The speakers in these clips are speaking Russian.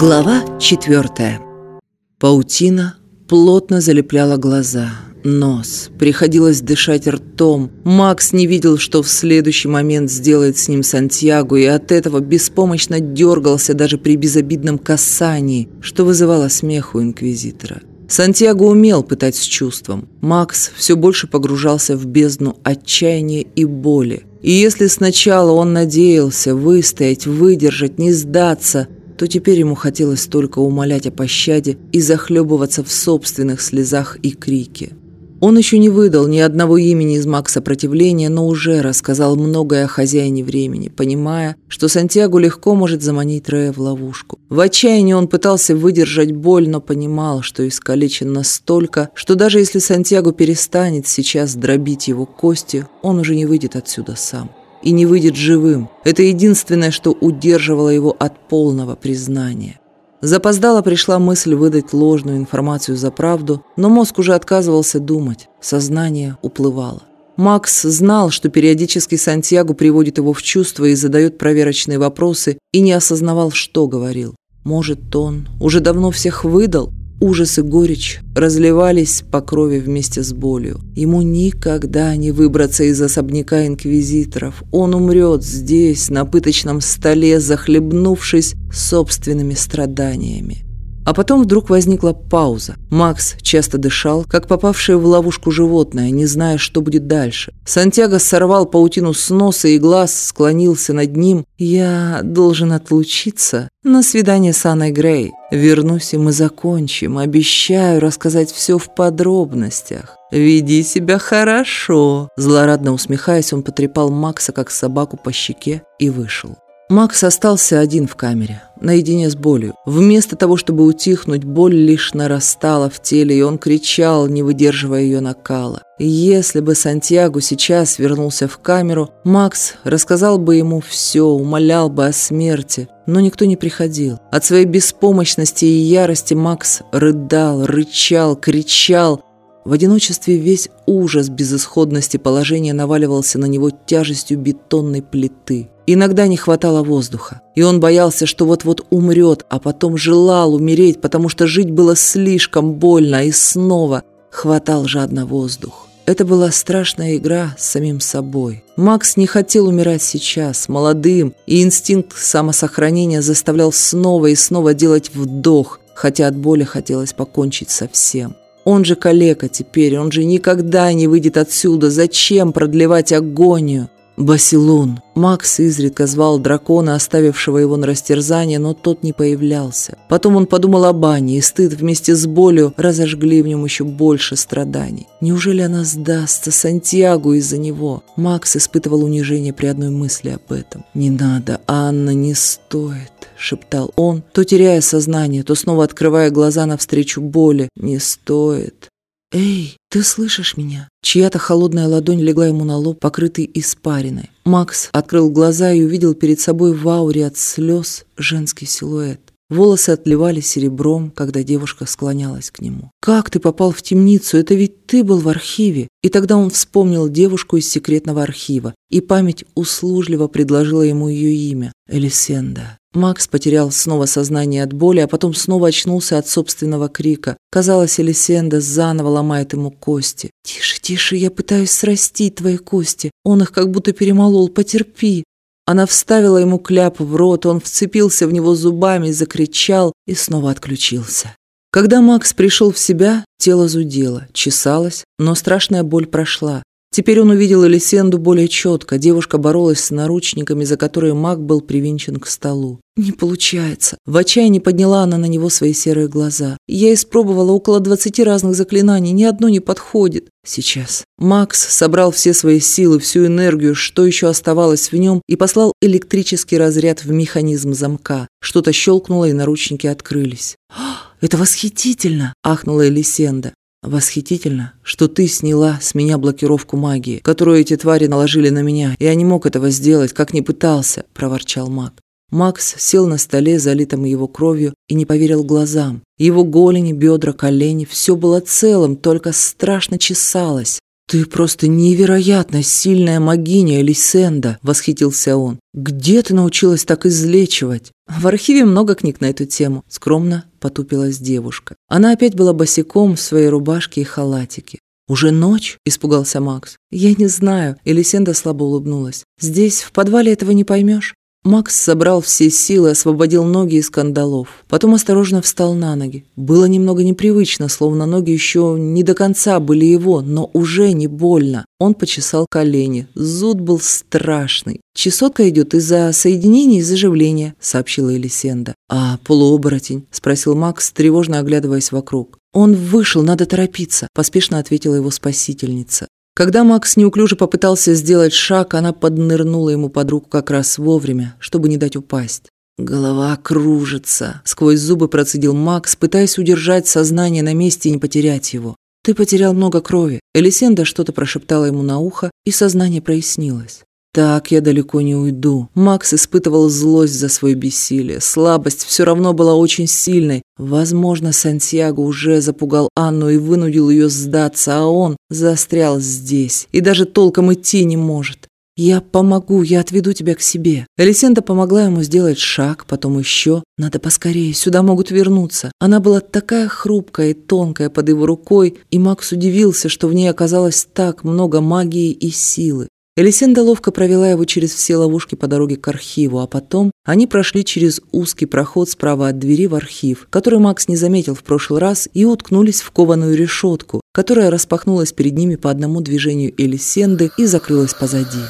Глава четвертая. Паутина плотно залепляла глаза, нос. Приходилось дышать ртом. Макс не видел, что в следующий момент сделает с ним Сантьяго, и от этого беспомощно дергался даже при безобидном касании, что вызывало смех у инквизитора. Сантьяго умел пытать с чувством. Макс все больше погружался в бездну отчаяния и боли. И если сначала он надеялся выстоять, выдержать, не сдаться – то теперь ему хотелось только умолять о пощаде и захлебываться в собственных слезах и крике. Он еще не выдал ни одного имени из маг сопротивления, но уже рассказал многое о хозяине времени, понимая, что Сантьяго легко может заманить Рея в ловушку. В отчаянии он пытался выдержать боль, но понимал, что искалечен настолько, что даже если Сантьяго перестанет сейчас дробить его кости, он уже не выйдет отсюда сам и не выйдет живым. Это единственное, что удерживало его от полного признания. Запоздала пришла мысль выдать ложную информацию за правду, но мозг уже отказывался думать, сознание уплывало. Макс знал, что периодически Сантьяго приводит его в чувство и задает проверочные вопросы, и не осознавал, что говорил. Может, он уже давно всех выдал? Ужас и горечь разливались по крови вместе с болью. Ему никогда не выбраться из особняка инквизиторов. Он умрет здесь, на пыточном столе, захлебнувшись собственными страданиями. А потом вдруг возникла пауза. Макс часто дышал, как попавшее в ловушку животное, не зная, что будет дальше. Сантьяго сорвал паутину с носа и глаз, склонился над ним. «Я должен отлучиться на свидание с Анной Грей. Вернусь, и мы закончим. Обещаю рассказать все в подробностях. Веди себя хорошо». Злорадно усмехаясь, он потрепал Макса, как собаку по щеке, и вышел. Макс остался один в камере, наедине с болью. Вместо того, чтобы утихнуть, боль лишь нарастала в теле, и он кричал, не выдерживая ее накала. если бы Сантьяго сейчас вернулся в камеру, Макс рассказал бы ему все, умолял бы о смерти. Но никто не приходил. От своей беспомощности и ярости Макс рыдал, рычал, кричал, в одиночестве весь ужас безысходности положения наваливался на него тяжестью бетонной плиты. Иногда не хватало воздуха, и он боялся, что вот-вот умрет, а потом желал умереть, потому что жить было слишком больно, и снова хватал жадно воздух. Это была страшная игра с самим собой. Макс не хотел умирать сейчас, молодым, и инстинкт самосохранения заставлял снова и снова делать вдох, хотя от боли хотелось покончить со всем. Он же калека теперь, он же никогда не выйдет отсюда. Зачем продлевать агонию? Басилун. Макс изредка звал дракона, оставившего его на растерзание, но тот не появлялся. Потом он подумал о бане, и стыд вместе с болью разожгли в нем еще больше страданий. Неужели она сдастся Сантьягу из-за него? Макс испытывал унижение при одной мысли об этом. «Не надо, Анна, не стоит» шептал он, то теряя сознание, то снова открывая глаза навстречу боли. «Не стоит». «Эй, ты слышишь меня?» Чья-то холодная ладонь легла ему на лоб, покрытый испариной. Макс открыл глаза и увидел перед собой в ауре от слез женский силуэт. Волосы отливали серебром, когда девушка склонялась к нему. «Как ты попал в темницу? Это ведь ты был в архиве!» И тогда он вспомнил девушку из секретного архива, и память услужливо предложила ему ее имя – Элисенда. Макс потерял снова сознание от боли, а потом снова очнулся от собственного крика. Казалось, Элисенда заново ломает ему кости. «Тише, тише, я пытаюсь срастить твои кости. Он их как будто перемолол, потерпи!» Она вставила ему кляп в рот, он вцепился в него зубами, закричал и снова отключился. Когда Макс пришел в себя, тело зудело, чесалось, но страшная боль прошла. Теперь он увидел Элисенду более четко. Девушка боролась с наручниками, за которые маг был привинчен к столу. «Не получается». В отчаянии подняла она на него свои серые глаза. «Я испробовала около двадцати разных заклинаний, ни одно не подходит». Сейчас. Макс собрал все свои силы, всю энергию, что еще оставалось в нем, и послал электрический разряд в механизм замка. Что-то щелкнуло, и наручники открылись. «Это восхитительно!» – ахнула Элисенда. Восхитительно, что ты сняла с меня блокировку магии, которую эти твари наложили на меня. Я не мог этого сделать, как ни пытался, проворчал маг. Макс сел на столе, залитом его кровью, и не поверил глазам. Его голени, бедра, колени – все было целым, только страшно чесалось. «Ты просто невероятно сильная магиня, Элисенда!» – восхитился он. «Где ты научилась так излечивать?» «В архиве много книг на эту тему», – скромно потупилась девушка. Она опять была босиком в своей рубашке и халатике. «Уже ночь?» – испугался Макс. «Я не знаю», – Элисенда слабо улыбнулась. «Здесь, в подвале, этого не поймешь. Макс собрал все силы, освободил ноги из кандалов. Потом осторожно встал на ноги. Было немного непривычно, словно ноги еще не до конца были его, но уже не больно. Он почесал колени. Зуд был страшный. «Чесотка идет из-за соединения и заживления», — сообщила Элисенда. «А полуоборотень?» — спросил Макс, тревожно оглядываясь вокруг. «Он вышел, надо торопиться», — поспешно ответила его спасительница. Когда Макс неуклюже попытался сделать шаг, она поднырнула ему под руку как раз вовремя, чтобы не дать упасть. «Голова кружится», — сквозь зубы процедил Макс, пытаясь удержать сознание на месте и не потерять его. «Ты потерял много крови». Элисенда что-то прошептала ему на ухо, и сознание прояснилось. Так я далеко не уйду. Макс испытывал злость за свое бессилие. Слабость все равно была очень сильной. Возможно, Сантьяго уже запугал Анну и вынудил ее сдаться, а он застрял здесь и даже толком идти не может. «Я помогу, я отведу тебя к себе». Элисенда помогла ему сделать шаг, потом еще. «Надо поскорее, сюда могут вернуться». Она была такая хрупкая и тонкая под его рукой, и Макс удивился, что в ней оказалось так много магии и силы. Элисенда ловко провела его через все ловушки по дороге к архиву, а потом они прошли через узкий проход справа от двери в архив, который Макс не заметил в прошлый раз, и уткнулись в кованую решетку, которая распахнулась перед ними по одному движению Элисенды и закрылась позади.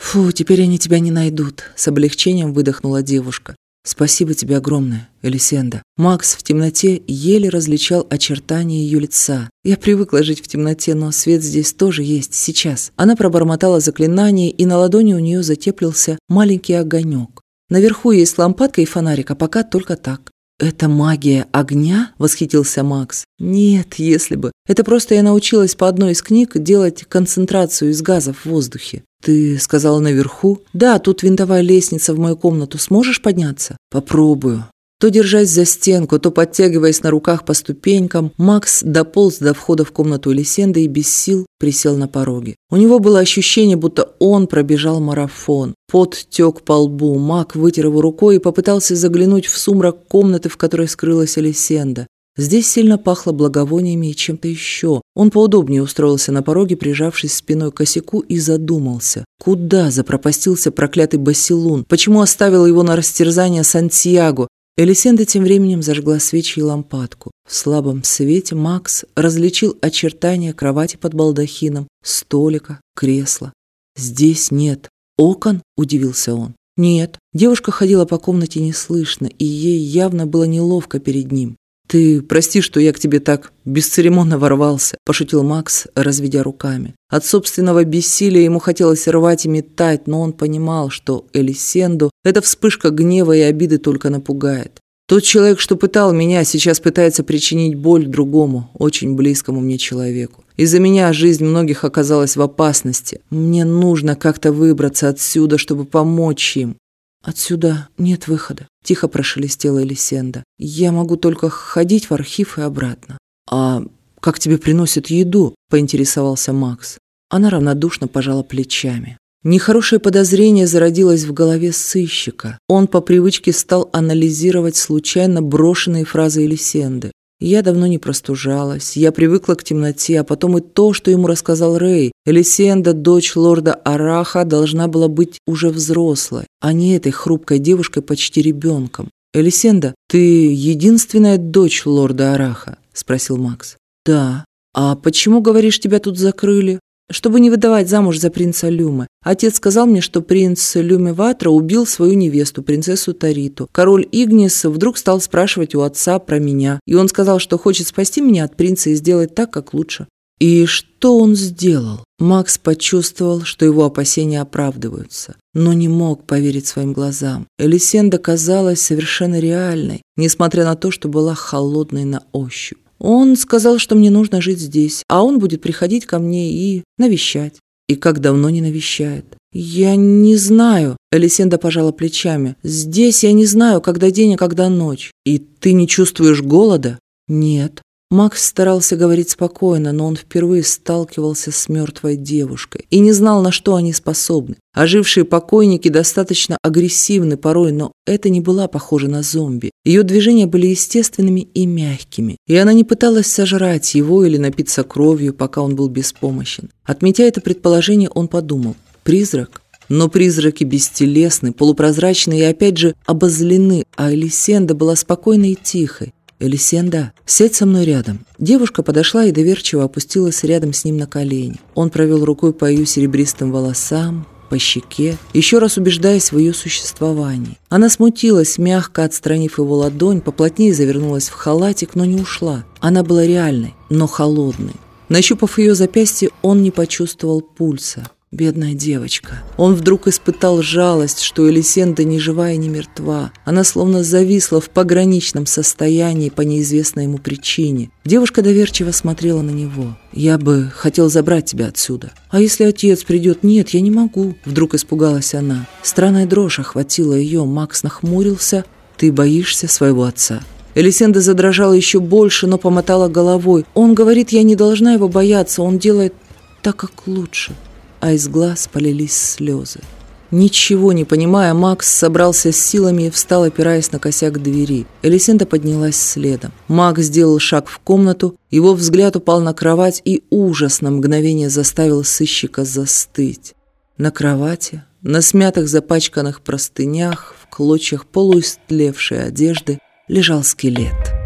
«Фу, теперь они тебя не найдут», — с облегчением выдохнула девушка. «Спасибо тебе огромное, Элисенда». Макс в темноте еле различал очертания ее лица. «Я привыкла жить в темноте, но свет здесь тоже есть, сейчас». Она пробормотала заклинание, и на ладони у нее затеплился маленький огонек. Наверху есть лампадка и фонарик, а пока только так. «Это магия огня?» – восхитился Макс. «Нет, если бы. Это просто я научилась по одной из книг делать концентрацию из газов в воздухе». «Ты сказала наверху?» «Да, тут винтовая лестница в мою комнату. Сможешь подняться?» «Попробую». То держась за стенку, то подтягиваясь на руках по ступенькам, Макс дополз до входа в комнату Элисенды и без сил присел на пороге. У него было ощущение, будто он пробежал марафон. Пот тек по лбу, Мак вытер его рукой и попытался заглянуть в сумрак комнаты, в которой скрылась Элисенда. Здесь сильно пахло благовониями и чем-то еще. Он поудобнее устроился на пороге, прижавшись спиной к косяку, и задумался. Куда запропастился проклятый Басилун? Почему оставил его на растерзание Сантьяго? Элисенда тем временем зажгла свечи и лампадку. В слабом свете Макс различил очертания кровати под балдахином, столика, кресла. «Здесь нет окон?» – удивился он. «Нет». Девушка ходила по комнате неслышно, и ей явно было неловко перед ним. «Ты прости, что я к тебе так бесцеремонно ворвался», – пошутил Макс, разведя руками. От собственного бессилия ему хотелось рвать и метать, но он понимал, что Элисенду эта вспышка гнева и обиды только напугает. Тот человек, что пытал меня, сейчас пытается причинить боль другому, очень близкому мне человеку. Из-за меня жизнь многих оказалась в опасности. Мне нужно как-то выбраться отсюда, чтобы помочь им. «Отсюда нет выхода», – тихо прошелестела Элисенда. «Я могу только ходить в архив и обратно». «А как тебе приносят еду?» – поинтересовался Макс. Она равнодушно пожала плечами. Нехорошее подозрение зародилось в голове сыщика. Он по привычке стал анализировать случайно брошенные фразы Элисенды. Я давно не простужалась, я привыкла к темноте, а потом и то, что ему рассказал Рэй. Элисенда, дочь лорда Араха, должна была быть уже взрослой, а не этой хрупкой девушкой почти ребенком. «Элисенда, ты единственная дочь лорда Араха?» – спросил Макс. «Да». «А почему, говоришь, тебя тут закрыли?» Чтобы не выдавать замуж за принца Люмы. Отец сказал мне, что принц Люми Ватра убил свою невесту, принцессу Тариту. Король Игнис вдруг стал спрашивать у отца про меня, и он сказал, что хочет спасти меня от принца и сделать так, как лучше. И что он сделал? Макс почувствовал, что его опасения оправдываются, но не мог поверить своим глазам. Элисенда казалась совершенно реальной, несмотря на то, что была холодной на ощупь. Он сказал, что мне нужно жить здесь, а он будет приходить ко мне и навещать. И как давно не навещает? Я не знаю. Элисенда пожала плечами. Здесь я не знаю, когда день, а когда ночь. И ты не чувствуешь голода? Нет. Макс старался говорить спокойно, но он впервые сталкивался с мертвой девушкой и не знал, на что они способны. Ожившие покойники достаточно агрессивны порой, но это не была похожа на зомби. Ее движения были естественными и мягкими, и она не пыталась сожрать его или напиться кровью, пока он был беспомощен. Отметя это предположение, он подумал, призрак? Но призраки бестелесны, полупрозрачны и опять же обозлены, а Элисенда была спокойной и тихой. «Элисенда, сядь со мной рядом». Девушка подошла и доверчиво опустилась рядом с ним на колени. Он провел рукой по ее серебристым волосам, по щеке, еще раз убеждаясь в ее существовании. Она смутилась, мягко отстранив его ладонь, поплотнее завернулась в халатик, но не ушла. Она была реальной, но холодной. Нащупав ее запястье, он не почувствовал пульса. Бедная девочка. Он вдруг испытал жалость, что Элисенда ни жива и ни мертва. Она словно зависла в пограничном состоянии по неизвестной ему причине. Девушка доверчиво смотрела на него. «Я бы хотел забрать тебя отсюда». «А если отец придет?» «Нет, я не могу». Вдруг испугалась она. Странная дрожь охватила ее. Макс нахмурился. «Ты боишься своего отца?» Элисенда задрожала еще больше, но помотала головой. «Он говорит, я не должна его бояться. Он делает так, как лучше» а из глаз полились слезы. Ничего не понимая, Макс собрался с силами и встал, опираясь на косяк двери. Элисенда поднялась следом. Макс сделал шаг в комнату, его взгляд упал на кровать, и ужас на мгновение заставил сыщика застыть. На кровати, на смятых запачканных простынях, в клочьях полуистлевшей одежды, лежал скелет.